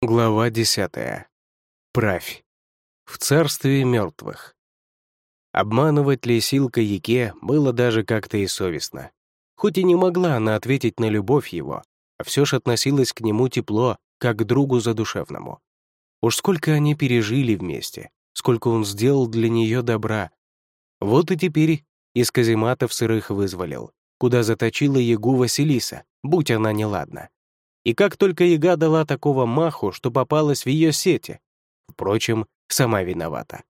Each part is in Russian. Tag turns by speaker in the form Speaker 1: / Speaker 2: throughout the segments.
Speaker 1: Глава десятая. Правь. В царстве мертвых. Обманывать Лисилка Яке было даже как-то и совестно. Хоть и не могла она ответить на любовь его, а все ж относилась к нему тепло, как к другу задушевному. Уж сколько они пережили вместе, сколько он сделал для нее добра. Вот и теперь из казематов сырых вызволил, куда заточила Ягу Василиса, будь она неладна. И как только яга дала такого маху, что попалась в ее сети. Впрочем, сама виновата.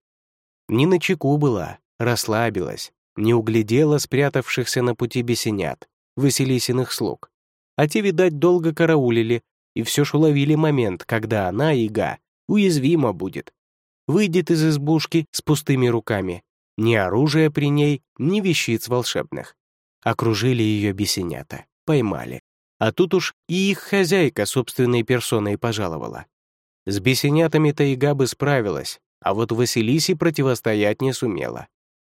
Speaker 1: Не на чеку была, расслабилась, не углядела спрятавшихся на пути бесенят, Василисиных слуг. А те, видать, долго караулили и все ж уловили момент, когда она, яга, уязвима будет. Выйдет из избушки с пустыми руками. Ни оружия при ней, ни вещиц волшебных. Окружили ее бесенята, поймали. А тут уж и их хозяйка собственной персоной пожаловала. С бесенятами тайга бы справилась, а вот Василисе противостоять не сумела.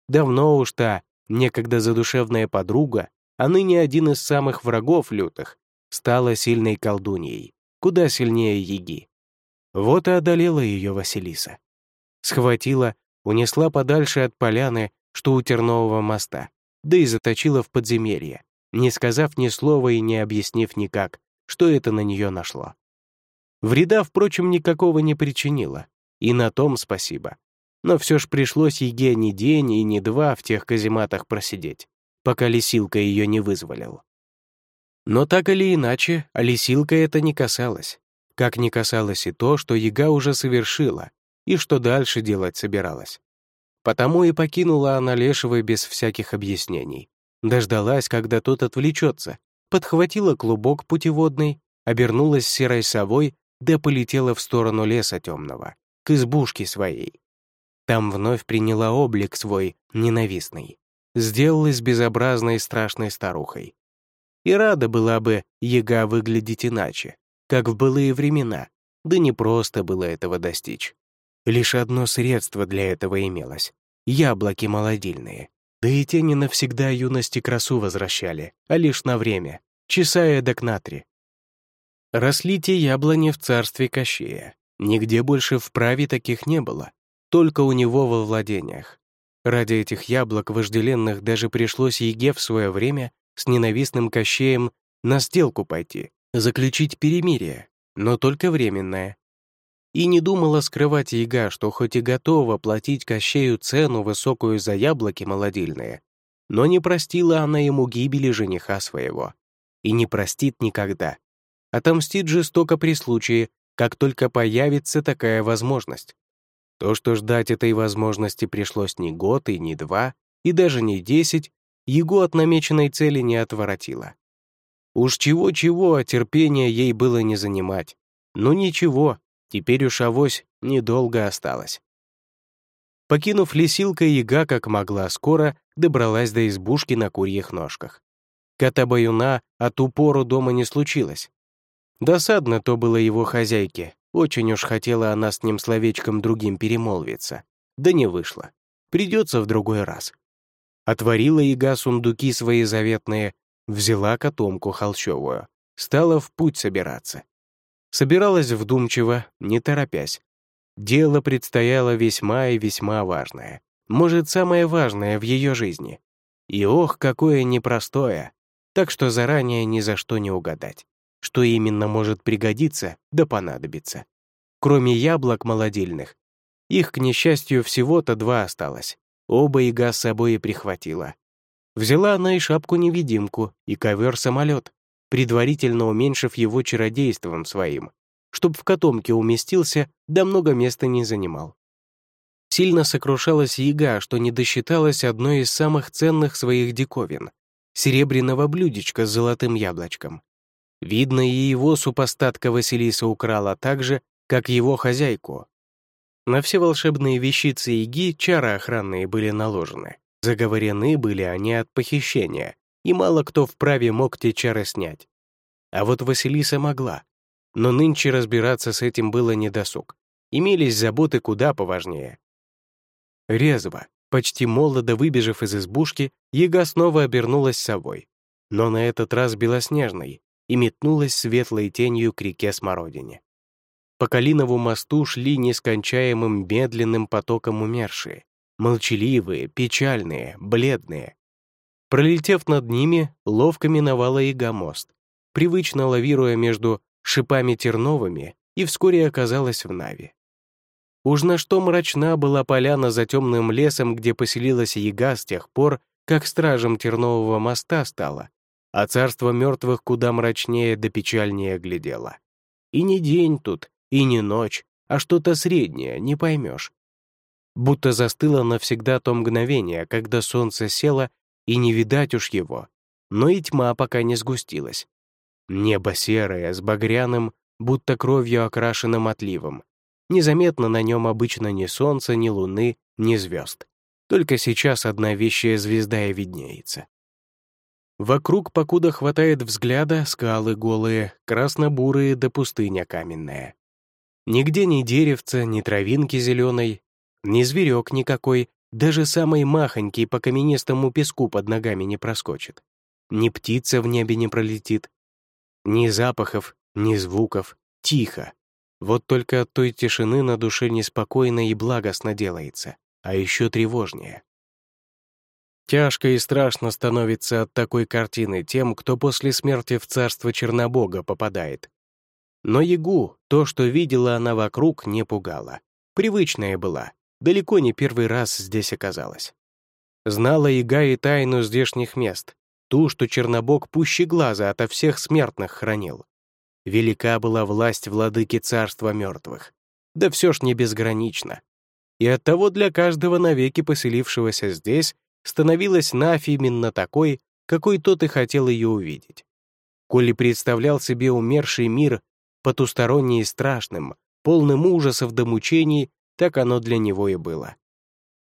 Speaker 1: Давно уж та, некогда задушевная подруга, а ныне один из самых врагов лютых, стала сильной колдуньей, куда сильнее Яги. Вот и одолела ее Василиса. Схватила, унесла подальше от поляны, что у Тернового моста, да и заточила в подземелье не сказав ни слова и не объяснив никак, что это на нее нашло. Вреда, впрочем, никакого не причинило, и на том спасибо. Но все ж пришлось Еге ни день и ни два в тех казематах просидеть, пока Лисилка ее не вызволил. Но так или иначе, а Лисилка это не касалось. Как не касалось и то, что Яга уже совершила, и что дальше делать собиралась. Потому и покинула она Лешего без всяких объяснений, Дождалась, когда тот отвлечется, подхватила клубок путеводный, обернулась серой совой, да полетела в сторону леса темного, к избушке своей. Там вновь приняла облик свой, ненавистный. Сделалась безобразной страшной старухой. И рада была бы яга выглядеть иначе, как в былые времена, да не просто было этого достичь. Лишь одно средство для этого имелось — яблоки молодильные. Да и те не навсегда юности красу возвращали, а лишь на время, часа эдак на. Росли те яблони в царстве Кощея. Нигде больше в праве таких не было, только у него во владениях. Ради этих яблок вожделенных даже пришлось Еге в свое время с ненавистным Кощеем на сделку пойти, заключить перемирие, но только временное, и не думала скрывать яга, что хоть и готова платить Кощею цену высокую за яблоки молодильные, но не простила она ему гибели жениха своего. И не простит никогда. Отомстит жестоко при случае, как только появится такая возможность. То, что ждать этой возможности пришлось не год и не два, и даже не десять, его от намеченной цели не отворотило. Уж чего-чего, а терпения ей было не занимать. Но ничего, Теперь уж авось недолго осталось. Покинув лесилка, яга как могла скоро добралась до избушки на курьих ножках. Кота-баюна от упору дома не случилось. Досадно то было его хозяйке, очень уж хотела она с ним словечком другим перемолвиться. Да не вышло. Придется в другой раз. Отворила яга сундуки свои заветные, взяла котомку холщовую, стала в путь собираться. Собиралась вдумчиво, не торопясь. Дело предстояло весьма и весьма важное. Может, самое важное в ее жизни. И ох, какое непростое. Так что заранее ни за что не угадать. Что именно может пригодиться, да понадобиться. Кроме яблок молодильных. Их, к несчастью, всего-то два осталось. Оба яга с собой и прихватила. Взяла она и шапку-невидимку, и ковер-самолет предварительно уменьшив его чародейством своим, чтоб в котомке уместился, да много места не занимал. Сильно сокрушалась яга, что не досчиталась одной из самых ценных своих диковин — серебряного блюдечка с золотым яблочком. Видно, и его супостатка Василиса украла так же, как его хозяйку. На все волшебные вещицы яги чары охранные были наложены. Заговорены были они от похищения, и мало кто вправе мог те чары снять. А вот Василиса могла. Но нынче разбираться с этим было недосуг. Имелись заботы куда поважнее. Резво, почти молодо выбежав из избушки, яга снова обернулась совой, но на этот раз белоснежной, и метнулась светлой тенью к реке Смородине. по Калинову мосту шли нескончаемым медленным потоком умершие, молчаливые, печальные, бледные. Пролетев над ними, ловко миновала яга мост, привычно лавируя между шипами терновыми, и вскоре оказалась в Нави. Уж на что мрачна была поляна за темным лесом, где поселилась яга с тех пор, как стражем Тернового моста стала, а царство мертвых куда мрачнее да печальнее глядело. И не день тут, и не ночь, а что-то среднее, не поймешь. Будто застыло навсегда то мгновение, когда солнце село, и не видать уж его, но и тьма пока не сгустилась. Небо серое, с багряным, будто кровью окрашенным отливом. Незаметно на нем обычно ни солнца, ни луны, ни звезд. Только сейчас одна вещая звезда и виднеется. Вокруг, покуда хватает взгляда, скалы голые, красно-бурые да пустыня каменная. Нигде ни деревца, ни травинки зеленой, ни зверек никакой, даже самый махонький по каменистому песку под ногами не проскочит. Ни птица в небе не пролетит. Ни запахов, ни звуков. Тихо. Вот только от той тишины на душе неспокойно и благостно делается, а еще тревожнее. Тяжко и страшно становится от такой картины тем, кто после смерти в царство Чернобога попадает. Но Ягу, то, что видела она вокруг, не пугало. Привычная была, далеко не первый раз здесь оказалась. Знала Яга и тайну здешних мест, ту, что Чернобог пуще глаза ото всех смертных хранил. Велика была власть владыки царства мертвых. Да все ж не безгранично. И оттого для каждого навеки поселившегося здесь становилась Нафь именно такой, какой тот и хотел ее увидеть. Коли представлял себе умерший мир потусторонний и страшным, полным ужасов до мучений, так оно для него и было.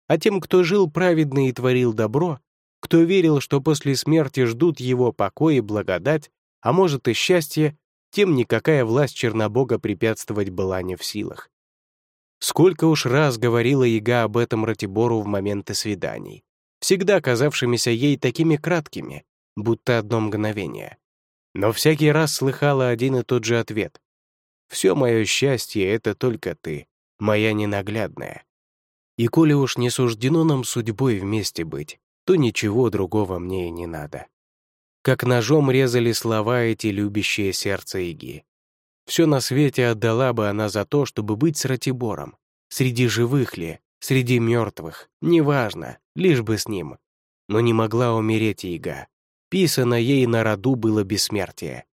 Speaker 1: А тем, кто жил праведно и творил добро, кто верил, что после смерти ждут его покой и благодать, а может и счастье, тем никакая власть Чернобога препятствовать была не в силах. Сколько уж раз говорила Яга об этом Ратибору в моменты свиданий, всегда казавшимися ей такими краткими, будто одно мгновение но всякий раз слыхала один и тот же ответ. «Все мое счастье — это только ты, моя ненаглядная. И коли уж не суждено нам судьбой вместе быть, то ничего другого мне и не надо». Как ножом резали слова эти любящие сердце Иги. Все на свете отдала бы она за то, чтобы быть с Ратибором. Среди живых ли, среди мертвых, неважно, лишь бы с ним. Но не могла умереть Ига. Писано ей на роду было бессмертие.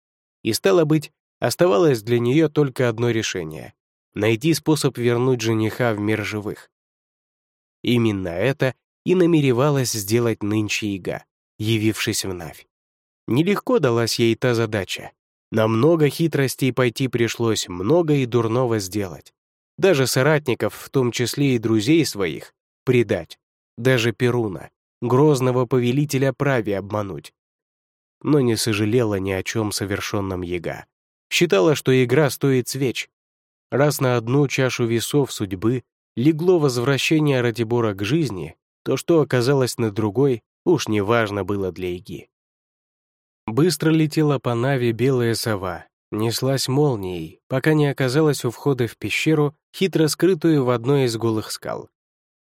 Speaker 1: И стало быть, оставалось для нее только одно решение — найти способ вернуть жениха в мир живых. Именно это и намеревалась сделать нынче Ига, явившись в Навь. Нелегко далась ей та задача. На много хитростей пойти пришлось, много и дурного сделать. Даже соратников, в том числе и друзей своих, предать. Даже Перуна, грозного повелителя праве обмануть но не сожалела ни о чем совершенном яга. Считала, что игра стоит свеч. Раз на одну чашу весов судьбы легло возвращение Ратибора к жизни, то, что оказалось на другой, уж не важно было для Иги. Быстро летела по Наве белая сова, неслась молнией, пока не оказалась у входа в пещеру, хитро скрытую в одной из голых скал.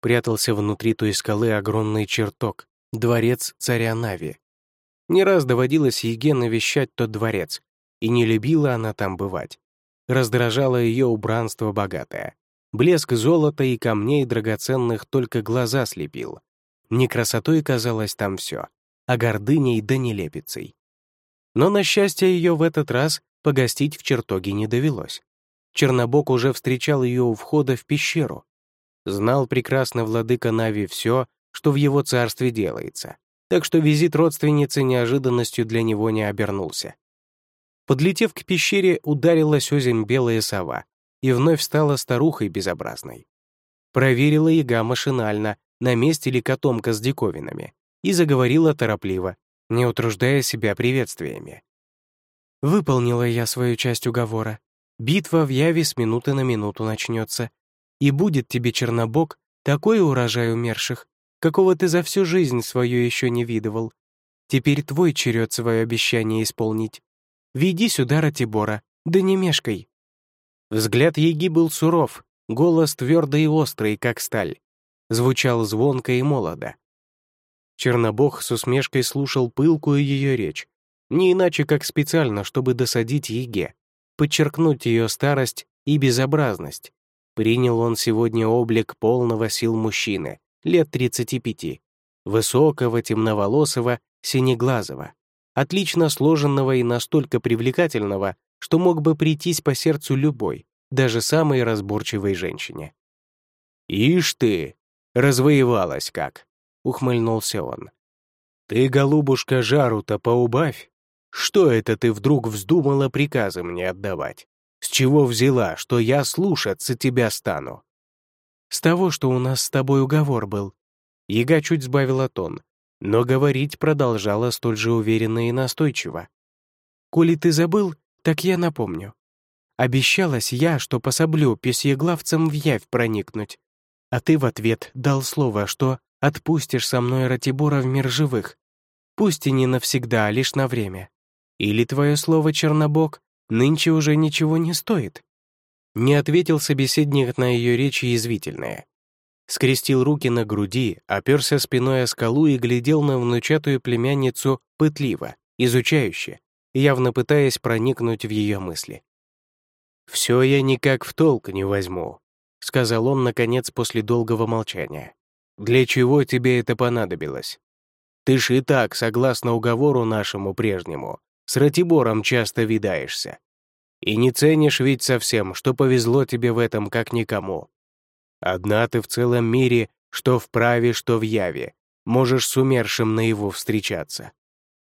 Speaker 1: Прятался внутри той скалы огромный чертог, дворец царя Нави, не раз доводилось Еге навещать тот дворец, и не любила она там бывать. Раздражало ее убранство богатое. Блеск золота и камней драгоценных только глаза слепил. Не красотой казалось там все, а гордыней да нелепицей. Но, на счастье ее в этот раз погостить в чертоге не довелось. Чернобог уже встречал ее у входа в пещеру. Знал прекрасно владыка Нави все, что в его царстве делается, так что визит родственницы неожиданностью для него не обернулся. Подлетев к пещере, ударилась озимь белая сова и вновь стала старухой безобразной. Проверила яга машинально, на месте ли котомка с диковинами, и заговорила торопливо, не утруждая себя приветствиями. «Выполнила я свою часть уговора. Битва в Яве с минуты на минуту начнется, и будет тебе, Чернобог, такой урожай умерших, какого ты за всю жизнь свою еще не видывал. Теперь твой черед свое обещание исполнить. Веди сюда Ратибора, да не мешкай». Взгляд Еги был суров, голос твердый и острый, как сталь. Звучал звонко и молодо. Чернобог с усмешкой слушал пылкую ее речь, не иначе как специально, чтобы досадить Еге, подчеркнуть ее старость и безобразность. Принял он сегодня облик полного сил мужчины, лет 35, высокого, темноволосого, синеглазого, отлично сложенного и настолько привлекательного, что мог бы прийтись по сердцу любой, даже самой разборчивой женщине. «Ишь ты, развоевалась как!» — ухмыльнулся он. «Ты, голубушка, жару-то поубавь. Что это ты вдруг вздумала приказы мне отдавать? С чего взяла, что я слушаться тебя стану?» «С того, что у нас с тобой уговор был». Яга чуть сбавила тон, но говорить продолжала столь же уверенно и настойчиво. «Коли ты забыл, так я напомню. Обещалась я, что пособлю песьеглавцам в явь проникнуть, а ты в ответ дал слово, что отпустишь со мной Ратибора в мир живых. Пусть и не навсегда, а лишь на время. Или твое слово, Чернобог, нынче уже ничего не стоит?» Не ответил собеседник на ее речи язвительное. Скрестил руки на груди, оперся спиной о скалу и глядел на внучатую племянницу пытливо, изучающе, явно пытаясь проникнуть в ее мысли. «Все я никак в толк не возьму», — сказал он, наконец, после долгого молчания. «Для чего тебе это понадобилось? Ты ж и так, согласно уговору нашему прежнему, с Ратибором часто видаешься. И не ценишь ведь совсем, что повезло тебе в этом как никому. Одна ты в целом мире, что в праве, что в яве, можешь с умершим наяву встречаться.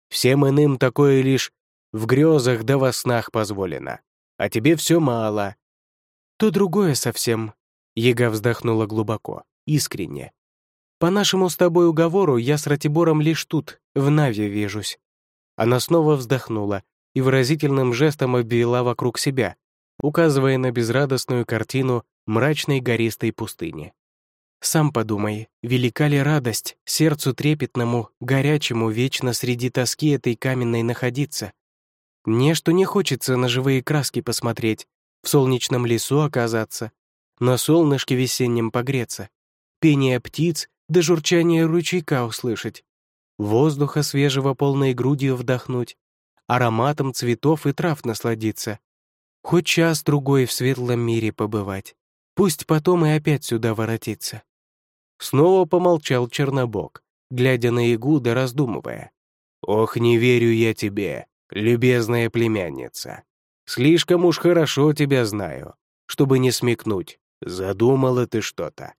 Speaker 1: Всем иным такое лишь в грезах да во снах позволено. А тебе все мало. То другое совсем. Ега вздохнула глубоко, искренне. По нашему с тобой уговору я с Ратибором лишь тут, в Наве, вижусь. Она снова вздохнула и выразительным жестом обвела вокруг себя, указывая на безрадостную картину мрачной гористой пустыни. Сам подумай, велика ли радость сердцу трепетному, горячему вечно среди тоски этой каменной находиться? Мне что не хочется на живые краски посмотреть, в солнечном лесу оказаться, на солнышке весеннем погреться, пение птиц да журчание ручейка услышать, воздуха свежего полной грудью вдохнуть, ароматом цветов и трав насладиться, хоть час-другой в светлом мире побывать, пусть потом и опять сюда воротиться. Снова помолчал Чернобог, глядя на Ягу да раздумывая. «Ох, не верю я тебе, любезная племянница. Слишком уж хорошо тебя знаю, чтобы не смекнуть. Задумала ты что-то».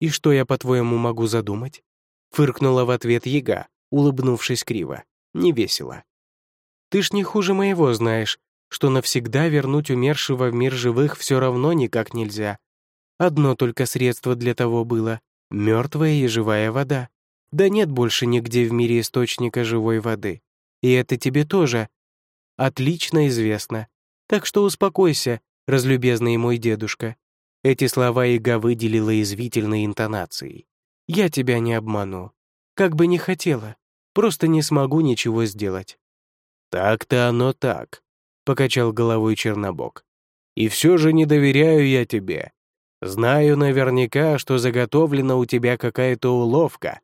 Speaker 1: «И что я, по-твоему, могу задумать?» Фыркнула в ответ яга, улыбнувшись криво, невесело. «Ты ж не хуже моего знаешь, что навсегда вернуть умершего в мир живых все равно никак нельзя. Одно только средство для того было — мертвая и живая вода. Да нет больше нигде в мире источника живой воды. И это тебе тоже отлично известно. Так что успокойся, разлюбезный мой дедушка. Эти слова Ига выделила извительной интонацией. Я тебя не обману. Как бы не хотела, просто не смогу ничего сделать». «Так-то оно так», — покачал головой Чернобог. «И все же не доверяю я тебе. Знаю наверняка, что заготовлена у тебя какая-то уловка.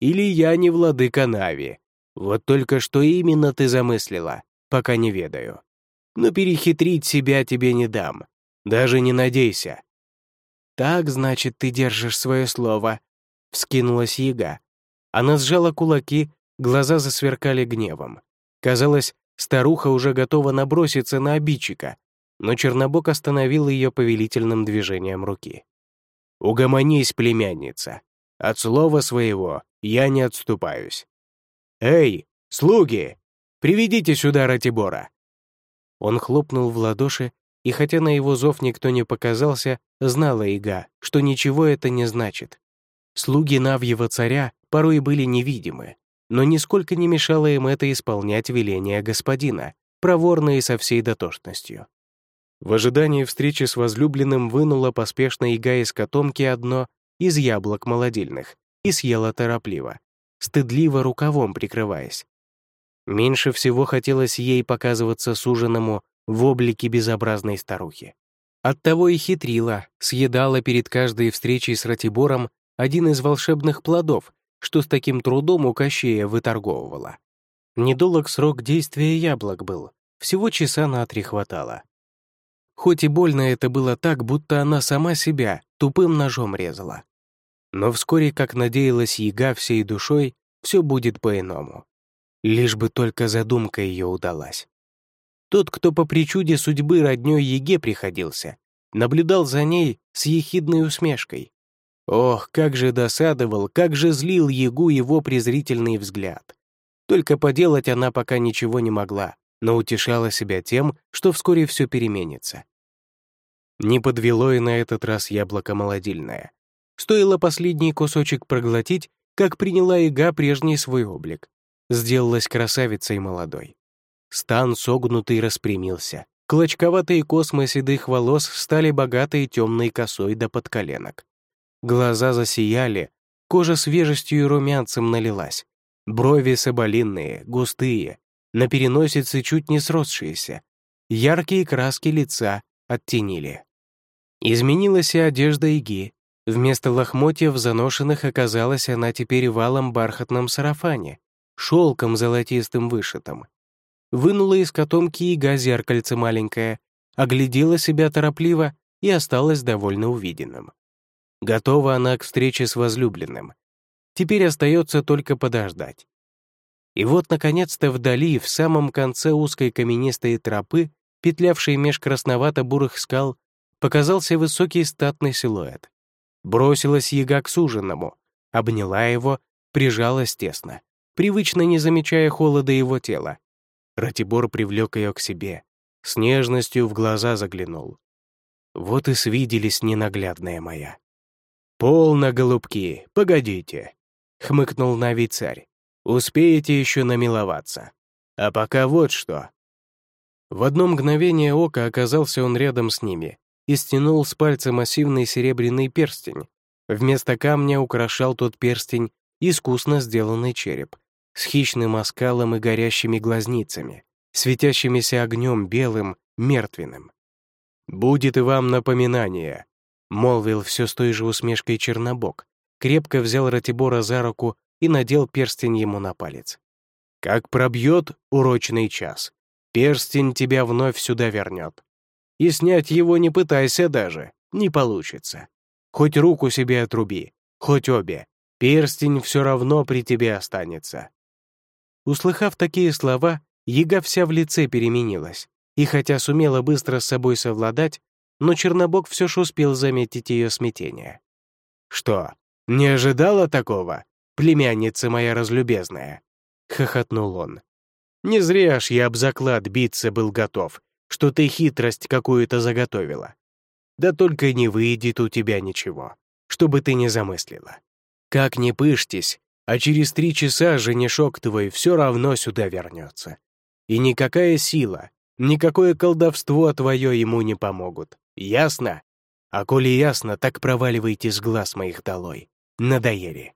Speaker 1: Или я не владыка Нави. Вот только что именно ты замыслила, пока не ведаю. Но перехитрить себя тебе не дам. Даже не надейся». «Так, значит, ты держишь свое слово», — вскинулась яга. Она сжала кулаки, глаза засверкали гневом. Казалось, старуха уже готова наброситься на обидчика, но Чернобок остановил ее повелительным движением руки. «Угомонись, племянница. От слова своего я не отступаюсь. Эй, слуги, приведите сюда Ратибора!» Он хлопнул в ладоши, и хотя на его зов никто не показался, знала Ига, что ничего это не значит. Слуги Навьего царя порой были невидимы, но нисколько не мешало им это исполнять веления господина, проворно и со всей дотошностью. В ожидании встречи с возлюбленным вынула поспешно Ига из котомки одно из яблок молодильных и съела торопливо, стыдливо рукавом прикрываясь. Меньше всего хотелось ей показываться суженому в облике безобразной старухи. Оттого и хитрила, съедала перед каждой встречей с Ратибором один из волшебных плодов, что с таким трудом у Кощея выторговывала. Недолг срок действия яблок был, всего часа на три хватало. Хоть и больно это было так, будто она сама себя тупым ножом резала. Но вскоре, как надеялась яга всей душой, все будет по-иному. Лишь бы только задумка ее удалась. Тот, кто по причуде судьбы роднёй Еге приходился, наблюдал за ней с ехидной усмешкой. Ох, как же досадовал, как же злил Егу его презрительный взгляд. Только поделать она пока ничего не могла, но утешала себя тем, что вскоре все переменится. Не подвело и на этот раз яблоко молодильное. Стоило последний кусочек проглотить, как приняла Ига прежний свой облик. Сделалась красавицей молодой. Стан согнутый распрямился. Клочковатые космы седых волос стали богатой темной косой до подколенок. Глаза засияли, кожа свежестью и румянцем налилась. Брови соболинные, густые, на переносице чуть не сросшиеся. Яркие краски лица оттенили. Изменилась и одежда Иги. Вместо лохмотьев заношенных оказалась она теперь валом бархатном сарафане, шелком золотистым вышитым. Вынула из котомки Ига зеркальце маленькое, оглядела себя торопливо и осталась довольно увиденным. Готова она к встрече с возлюбленным. Теперь остается только подождать. И вот, наконец-то, вдали, в самом конце узкой каменистой тропы, петлявшей меж красновато-бурых скал, показался высокий статный силуэт. Бросилась яга к суженному, обняла его, прижалась тесно, привычно не замечая холода его тела. Ратибор привлек ее к себе, с нежностью в глаза заглянул. Вот и свиделись ненаглядная моя. «Полно, голубки, погодите», — хмыкнул Нави царь. «Успеете еще намиловаться. А пока вот что». В одно мгновение ока оказался он рядом с ними и стянул с пальца массивный серебряный перстень. Вместо камня украшал тот перстень искусно сделанный череп с хищным оскалом и горящими глазницами, светящимися огнем белым, мертвенным. «Будет и вам напоминание», — молвил все с той же усмешкой Чернобог, крепко взял Ратибора за руку и надел перстень ему на палец. «Как пробьет урочный час, перстень тебя вновь сюда вернет. И снять его не пытайся даже, не получится. Хоть руку себе отруби, хоть обе, перстень все равно при тебе останется». Услыхав такие слова, Яга вся в лице переменилась, и хотя сумела быстро с собой совладать, но Чернобог все же успел заметить ее смятение. «Что, не ожидала такого, племянница моя разлюбезная?» — хохотнул он. «Не зря ж я об заклад биться был готов, что ты хитрость какую-то заготовила. Да только не выйдет у тебя ничего, чтобы ты не замыслила. Как не пыштись, а через три часа женишок твой все равно сюда вернется. И никакая сила, никакое колдовство твое ему не помогут. Ясно? А коли ясно, так проваливайте с глаз моих долой. Надоели.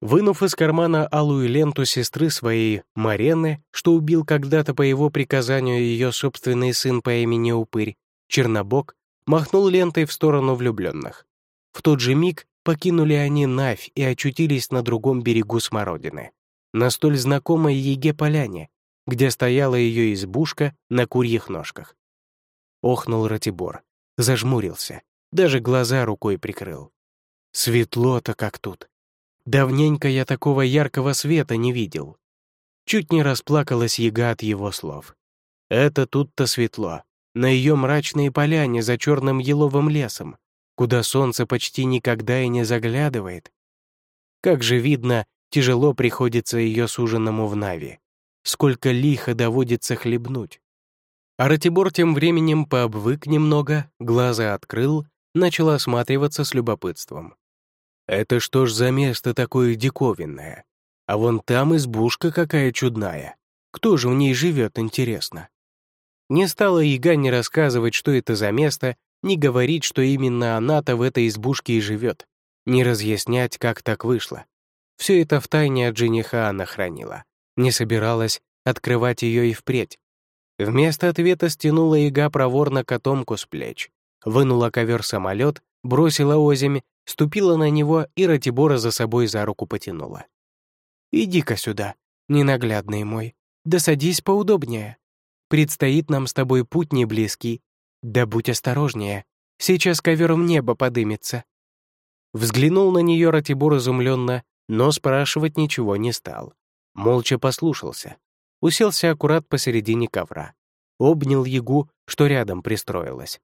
Speaker 1: Вынув из кармана алую ленту сестры своей, Марены, что убил когда-то по его приказанию ее собственный сын по имени Упырь, Чернобог, махнул лентой в сторону влюбленных. В тот же миг покинули они Навь и очутились на другом берегу Смородины, на столь знакомой Еге поляне, где стояла ее избушка на курьих ножках. Охнул Ратибор, зажмурился, даже глаза рукой прикрыл. Светло-то как тут. Давненько я такого яркого света не видел. Чуть не расплакалась яга от его слов. Это тут-то светло, на ее мрачной поляне за черным еловым лесом, куда солнце почти никогда и не заглядывает. Как же видно, тяжело приходится ее суженому в Нави сколько лихо доводится хлебнуть. А Ратибор тем временем пообвык немного, глаза открыл, начал осматриваться с любопытством. «Это что ж за место такое диковинное? А вон там избушка какая чудная. Кто же в ней живет, интересно?» Не стала Яга не рассказывать, что это за место, не говорить, что именно она-то в этой избушке и живет, не разъяснять, как так вышло. Все это в тайне от жениха она хранила не собиралась открывать ее и впредь. Вместо ответа стянула яга проворно котомку с плеч, вынула ковер-самолет, бросила озимь, ступила на него и Ратибора за собой за руку потянула. «Иди-ка сюда, ненаглядный мой, да садись поудобнее. Предстоит нам с тобой путь не близкий. Да будь осторожнее, сейчас ковер в небо подымется». Взглянул на нее Ратибор изумленно, но спрашивать ничего не стал. Молча послушался. Уселся аккурат посередине ковра. Обнял Ягу, что рядом пристроилась.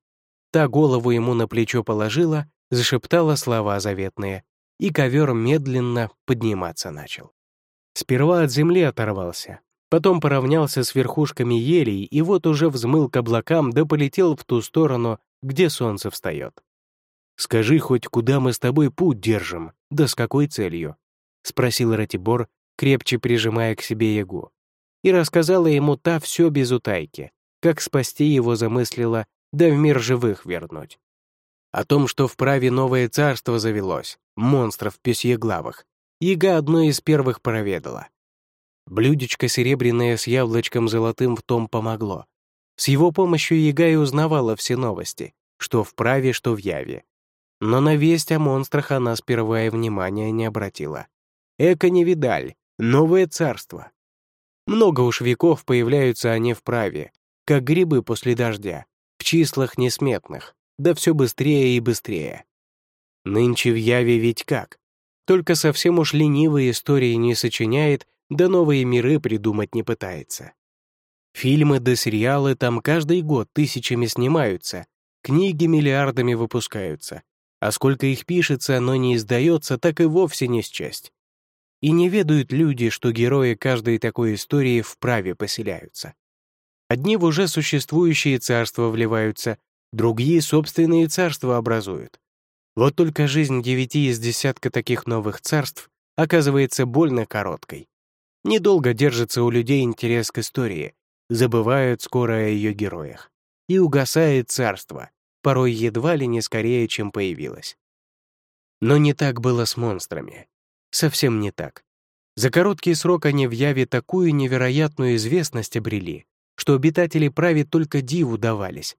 Speaker 1: Та голову ему на плечо положила, зашептала слова заветные, и ковер медленно подниматься начал. Сперва от земли оторвался, потом поравнялся с верхушками елей и вот уже взмыл к облакам да полетел в ту сторону, где солнце встает. «Скажи хоть, куда мы с тобой путь держим, да с какой целью?» — спросил Ратибор, крепче прижимая к себе Ягу. И рассказала ему та все без утайки, как спасти его замыслила да в мир живых вернуть. О том, что в праве новое царство завелось, монстров песьеглавых, Яга одно из первых проведала. Блюдечко серебряное с яблочком золотым в том помогло. С его помощью Яга и узнавала все новости, что в праве, что в яве. Но на весть о монстрах она сперва и внимания не обратила. Эко не видаль, новое царство. Много уж веков появляются они в праве, как грибы после дождя, в числах несметных, да все быстрее и быстрее. Нынче в Яве ведь как? Только совсем уж ленивые истории не сочиняет, да новые миры придумать не пытается. Фильмы да сериалы там каждый год тысячами снимаются, книги миллиардами выпускаются, а сколько их пишется, но не издается, так и вовсе не счесть. И не ведают люди, что герои каждой такой истории вправе поселяются. Одни в уже существующие царства вливаются, другие собственные царства образуют. Вот только жизнь девяти из десятка таких новых царств оказывается больно короткой. Недолго держится у людей интерес к истории, забывают скоро о ее героях. И угасает царство, порой едва ли не скорее, чем появилось. Но не так было с монстрами. Совсем не так. За короткий срок они в Яве такую невероятную известность обрели, что обитатели прави только диву давались.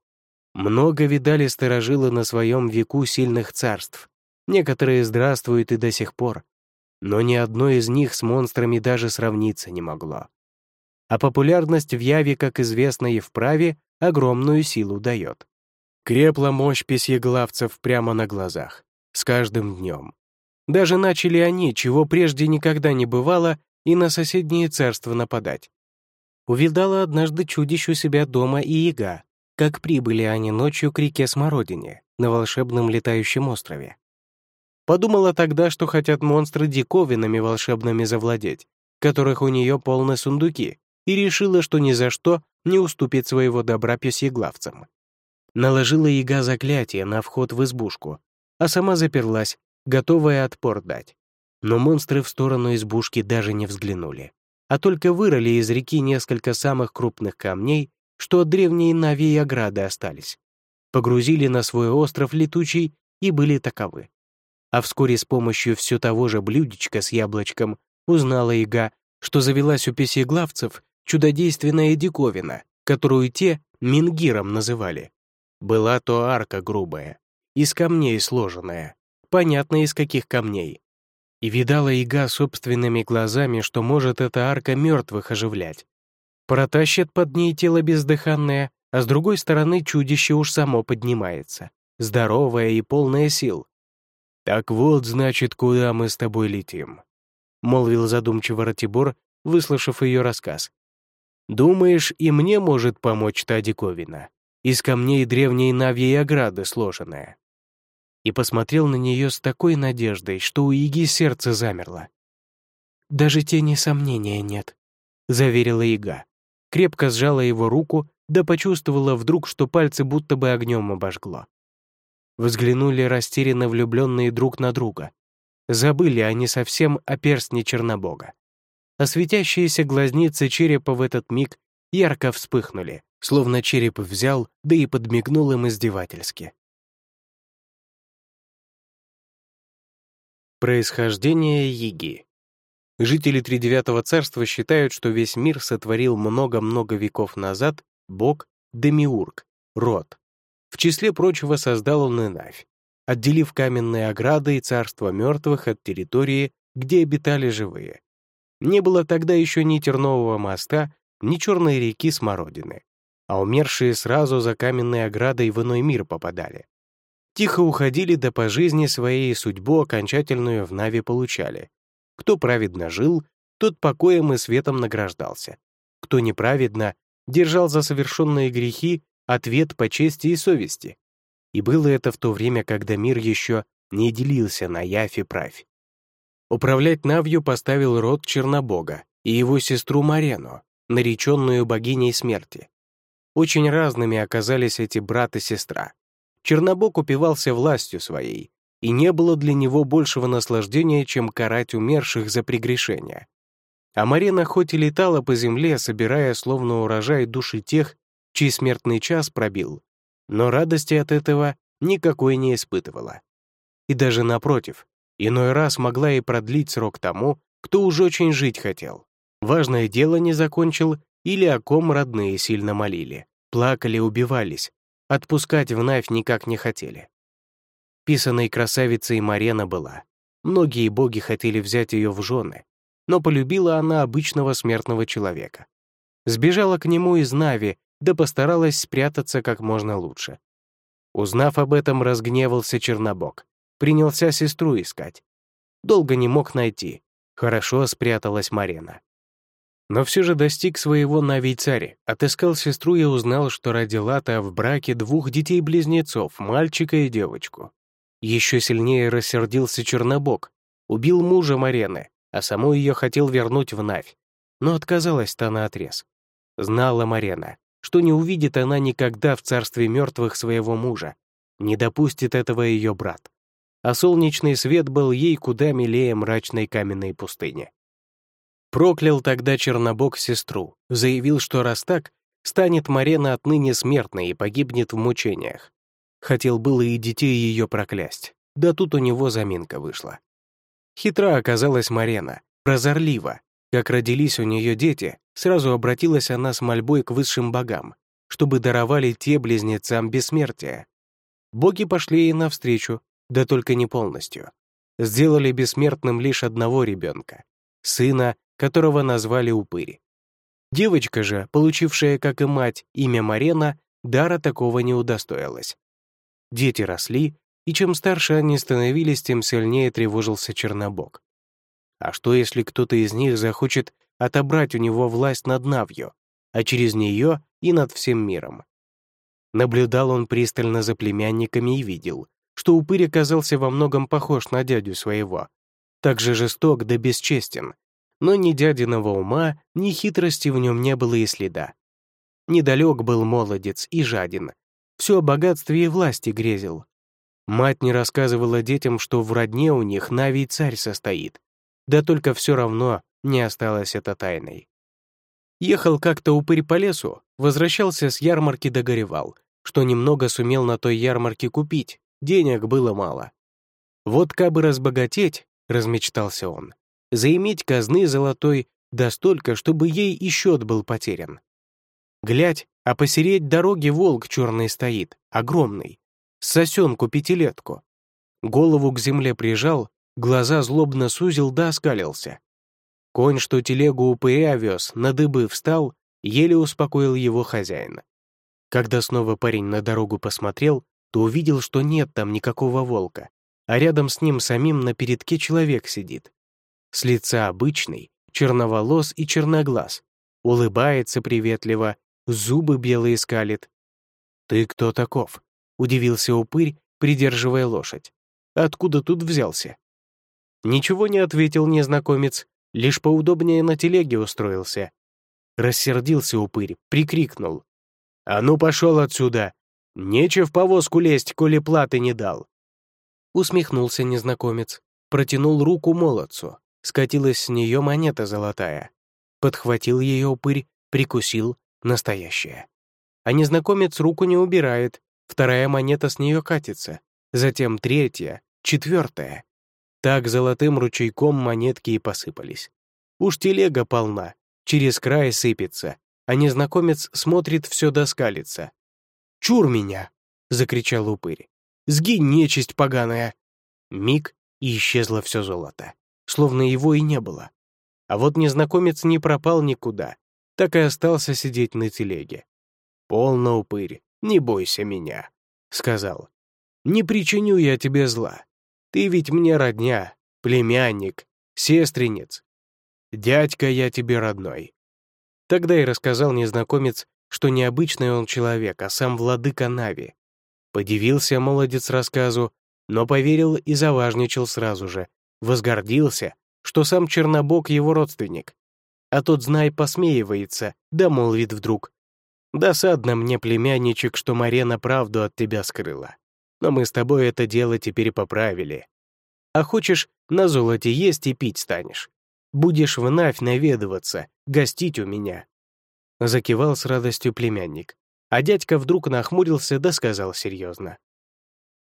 Speaker 1: Много видали сторожилы на своем веку сильных царств. Некоторые здравствуют и до сих пор. Но ни одно из них с монстрами даже сравниться не могло. А популярность в Яве, как известно и в праве, огромную силу дает. Крепла мощь песьеглавцев прямо на глазах, с каждым днем. Даже начали они, чего прежде никогда не бывало, и на соседние царства нападать увидала однажды чудищ у себя дома и яга, как прибыли они ночью к реке Смородине на волшебном летающем острове. Подумала тогда, что хотят монстры диковинами волшебными завладеть, которых у нее полны сундуки, и решила, что ни за что не уступит своего добра песьеглавцам. Наложила яга заклятие на вход в избушку, а сама заперлась, готовая отпор дать. Но монстры в сторону избушки даже не взглянули а только вырыли из реки несколько самых крупных камней, что от древней Нави и ограды остались. Погрузили на свой остров летучий и были таковы. А вскоре с помощью все того же блюдечка с яблочком узнала Ига, что завелась у песеглавцев чудодейственная диковина, которую те Мингиром называли. Была то арка грубая, из камней сложенная, понятно из каких камней, и видала Ига собственными глазами, что может эта арка мертвых оживлять. Протащит под ней тело бездыханное, а с другой стороны чудище уж само поднимается, здоровое и полное сил. «Так вот, значит, куда мы с тобой летим», — молвил задумчиво Ратибор, выслушав ее рассказ. «Думаешь, и мне может помочь та диковина, из камней древней Навьей ограды сложенная?» И посмотрел на нее с такой надеждой, что у Иги сердце замерло. «Даже тени сомнения нет», — заверила Ига. Крепко сжала его руку, да почувствовала вдруг, что пальцы будто бы огнем обожгло. Взглянули растерянно влюбленные друг на друга. Забыли они совсем о перстне Чернобога. А светящиеся глазницы черепа в этот миг ярко вспыхнули, словно череп взял, да и подмигнул им издевательски. Происхождение Иги. Жители Тридевятого царства считают, что весь мир сотворил много-много веков назад бог Демиург, род. В числе прочего создал он и отделив каменные ограды и царство мертвых от территории, где обитали живые. Не было тогда еще ни тернового моста, ни черной реки Смородины, а умершие сразу за каменной оградой в иной мир попадали. Тихо уходили, да по жизни своей судьбу окончательную в Нави получали. Кто праведно жил, тот покоем и светом награждался. Кто неправедно, держал за совершенные грехи ответ по чести и совести. И было это в то время, когда мир еще не делился на явь и правь. Управлять Навью поставил род Чернобога и его сестру Марену, нареченную богиней смерти. Очень разными оказались эти брат и сестра. Чернобог упивался властью своей, и не было для него большего наслаждения, чем карать умерших за прегрешения. А Марена хоть и летала по земле, собирая словно урожай души тех, чей смертный час пробил, но радости от этого никакой не испытывала. И даже напротив, иной раз могла и продлить срок тому, кто уж очень жить хотел. Важное дело не закончил или о ком родные сильно молили, плакали, убивались, отпускать в Навь никак не хотели. Писаной красавицей Марена была. Многие боги хотели взять ее в жены, но полюбила она обычного смертного человека. Сбежала к нему из Нави, да постаралась спрятаться как можно лучше. Узнав об этом, разгневался Чернобог. Принялся сестру искать. Долго не мог найти. Хорошо спряталась Марена. Но все же достиг своего Навий царь, отыскал сестру и узнал, что родила-то в браке двух детей-близнецов, мальчика и девочку. Еще сильнее рассердился Чернобог, убил мужа Марены, а саму ее хотел вернуть в Навь. Но отказалась-то наотрез. Знала Марена, что не увидит она никогда в царстве мертвых своего мужа, не допустит этого ее брат. А солнечный свет был ей куда милее мрачной каменной пустыни. Проклял тогда Чернобог сестру, заявил, что раз так, станет Марена отныне смертной и погибнет в мучениях. Хотел было и детей ее проклясть, да тут у него заминка вышла. Хитра оказалась Марена, прозорлива. Как родились у нее дети, сразу обратилась она с мольбой к высшим богам, чтобы даровали те близнецам бессмертие. Боги пошли ей навстречу, да только не полностью. Сделали бессмертным лишь одного ребенка, сына которого назвали Упырь. Девочка же, получившая, как и мать, имя Марена, дара такого не удостоилась. Дети росли, и чем старше они становились, тем сильнее тревожился Чернобог. А что, если кто-то из них захочет отобрать у него власть над Навью, а через нее и над всем миром? Наблюдал он пристально за племянниками и видел, что упырь оказался во многом похож на дядю своего, так же жесток да бесчестен, но ни дядиного ума, ни хитрости в нем не было и следа. Недалек был молодец и жаден, все о богатстве и власти грезил. Мать не рассказывала детям, что в родне у них Навий царь состоит, да только все равно не осталось это тайной. Ехал как-то упырь по лесу, возвращался с ярмарки догоревал, что немного сумел на той ярмарке купить, денег было мало. Вот кабы разбогатеть, размечтался он, заиметь казны золотой, да столько, чтобы ей и счет был потерян. Глядь, а посереть дороги волк черный стоит, огромный, сосенку пятилетку. Голову к земле прижал, глаза злобно сузил да оскалился. Конь, что телегу упыря вез, на дыбы встал, еле успокоил его хозяин. Когда снова парень на дорогу посмотрел, то увидел, что нет там никакого волка, а рядом с ним самим на передке человек сидит. С лица обычный, черноволос и черноглаз. Улыбается приветливо, зубы белые скалит. «Ты кто таков?» — удивился упырь, придерживая лошадь. «Откуда тут взялся?» Ничего не ответил незнакомец, лишь поудобнее на телеге устроился. Рассердился упырь, прикрикнул. «А ну пошел отсюда! Нече в повозку лезть, коли платы не дал!» Усмехнулся незнакомец, протянул руку молодцу. Скатилась с нее монета золотая. Подхватил ее упырь, прикусил, настоящая. А незнакомец руку не убирает, вторая монета с нее катится, затем третья, четвертая. Так золотым ручейком монетки и посыпались. Уж телега полна, через край сыпется, а незнакомец смотрит все доскалится. «Чур меня!» закричал упырь. «Сгинь, нечисть поганая!» Миг, и исчезло все золото, словно его и не было. А вот незнакомец не пропал никуда, так и остался сидеть на телеге. «Полно, упырь, не бойся меня», — сказал. «Не причиню я тебе зла. Ты ведь мне родня, племянник, сестренец. Дядька я тебе родной». Тогда и рассказал незнакомец, что необычный он человек, а сам владыка Нави. Подивился молодец рассказу, но поверил и заважничал сразу же, возгордился, что сам Чернобог его родственник. А тот, знай, посмеивается, да молвит вдруг. «Досадно мне, племянничек, что Марена правду от тебя скрыла. Но мы с тобой это дело теперь поправили. А хочешь, на золоте есть и пить станешь. Будешь вновь наведываться, гостить у меня». Закивал с радостью племянник. А дядька вдруг нахмурился да сказал серьезно.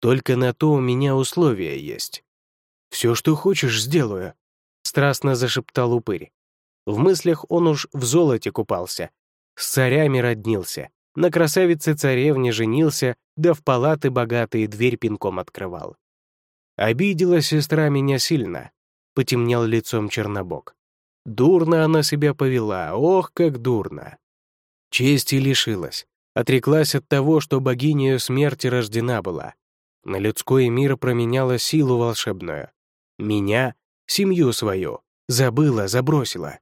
Speaker 1: «Только на то у меня условия есть. Все, что хочешь, сделаю», — страстно зашептал упырь. В мыслях он уж в золоте купался, с царями роднился, на красавице-царевне женился, да в палаты богатые дверь пинком открывал. Обидела сестра меня сильно, потемнел лицом Чернобог. Дурно она себя повела, ох, как дурно. Чести лишилась, Отреклась от того, что богинею смерти рождена была. На людской мир променяла силу волшебную. Меня, семью свою, забыла, забросила.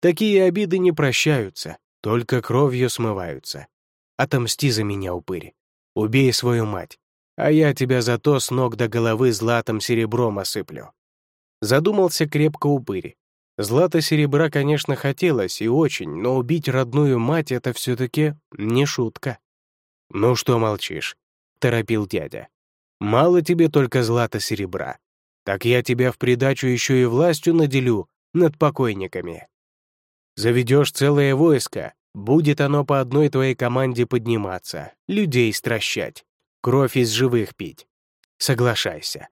Speaker 1: Такие обиды не прощаются, только кровью смываются. Отомсти за меня, упырь. Убей свою мать, а я тебя зато с ног до головы златом серебром осыплю. Задумался крепко упырь, Злато серебра, конечно, хотелось и очень, но убить родную мать — это все-таки не шутка. «Ну что молчишь?» — торопил дядя. «Мало тебе только злата серебра. Так я тебя в придачу еще и властью наделю над покойниками. Заведешь целое войско, будет оно по одной твоей команде подниматься, людей стращать, кровь из живых пить. Соглашайся.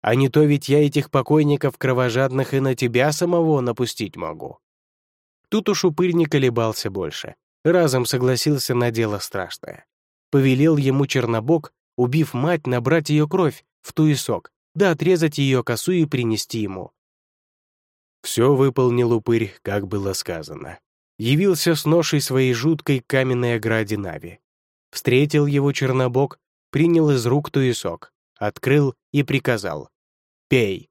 Speaker 1: А не то ведь я этих покойников кровожадных и на тебя самого напустить могу». Тут уж упырь не колебался больше. Разом согласился на дело страшное. Повелел ему Чернобог, убив мать, набрать ее кровь в туесок, да отрезать ее косу и принести ему. Все выполнил упырь, как было сказано. Явился с ношей своей жуткой каменной ограде Нави. Встретил его Чернобог, принял из рук туесок, открыл и приказал. Пей!»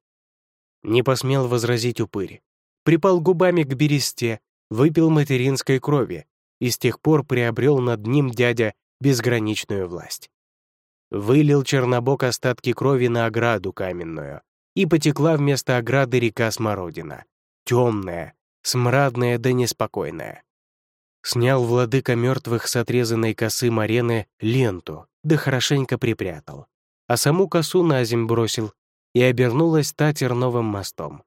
Speaker 1: Не посмел возразить упырь. Припал губами к бересте, выпил материнской крови и с тех пор приобрел над ним дядя безграничную власть. Вылил Чернобок остатки крови на ограду каменную, и потекла вместо ограды река Смородина, темная, смрадная да неспокойная. Снял владыка мертвых с отрезанной косы Марены ленту, да хорошенько припрятал, а саму косу на земь бросил и обернулась та терновым мостом.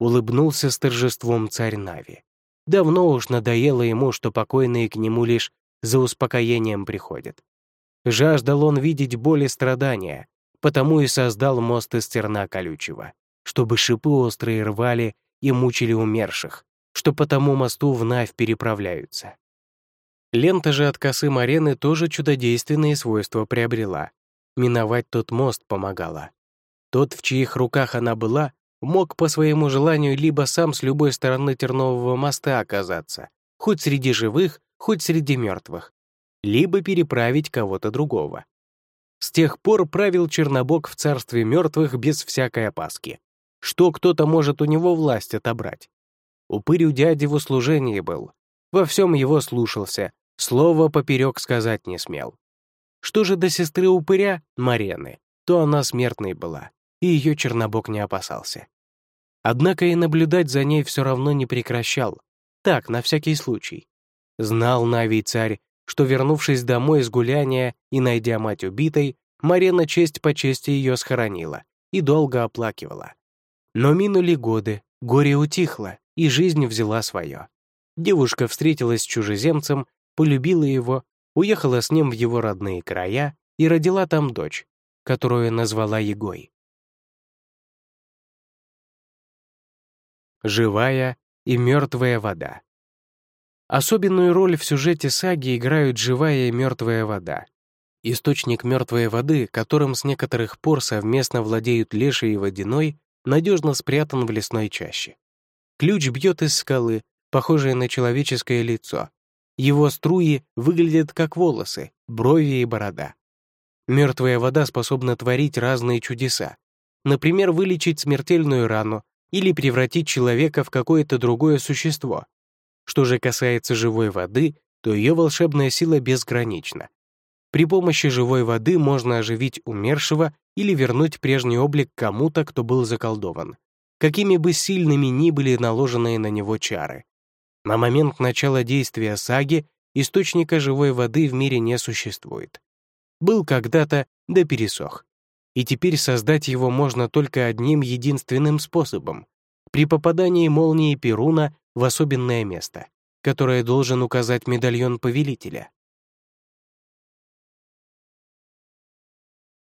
Speaker 1: Улыбнулся с торжеством царь Нави. Давно уж надоело ему, что покойные к нему лишь за успокоением приходят. Жаждал он видеть боль и страдания, потому и создал мост из терна колючего, чтобы шипы острые рвали и мучили умерших, что по тому мосту вновь переправляются. Лента же от косы Марены тоже чудодейственные свойства приобрела. Миновать тот мост помогала. Тот, в чьих руках она была, мог по своему желанию либо сам с любой стороны Тернового моста оказаться, хоть среди живых, хоть среди мертвых, либо переправить кого-то другого. С тех пор правил Чернобог в царстве мертвых без всякой опаски. Что кто-то может у него власть отобрать? Упырь у дяди в услужении был. Во всем его слушался, слова поперек сказать не смел. Что же до сестры упыря, Марены, то она смертной была и ее Чернобог не опасался. Однако и наблюдать за ней все равно не прекращал. Так, на всякий случай. Знал Навий царь, что, вернувшись домой с гуляния и найдя мать убитой, Марена честь по чести ее схоронила и долго оплакивала. Но минули годы, горе утихло, и жизнь взяла свое. Девушка встретилась с чужеземцем, полюбила его, уехала с ним в его родные края и родила там дочь, которую назвала Егой. живая и мертвая вода. Особенную роль в сюжете саги играют живая и мертвая вода. Источник мертвой воды, которым с некоторых пор совместно владеют леший и водяной, надежно спрятан в лесной чаще. Ключ бьет из скалы, похожей на человеческое лицо. Его струи выглядят как волосы, брови и борода. Мертвая вода способна творить разные чудеса. Например, вылечить смертельную рану или превратить человека в какое-то другое существо. Что же касается живой воды, то ее волшебная сила безгранична. При помощи живой воды можно оживить умершего или вернуть прежний облик кому-то, кто был заколдован, какими бы сильными ни были наложенные на него чары. На момент начала действия саги источника живой воды в мире не существует. Был когда-то, да пересох. И теперь создать его можно только одним единственным способом — при попадании молнии Перуна в особенное место, которое должен указать медальон повелителя.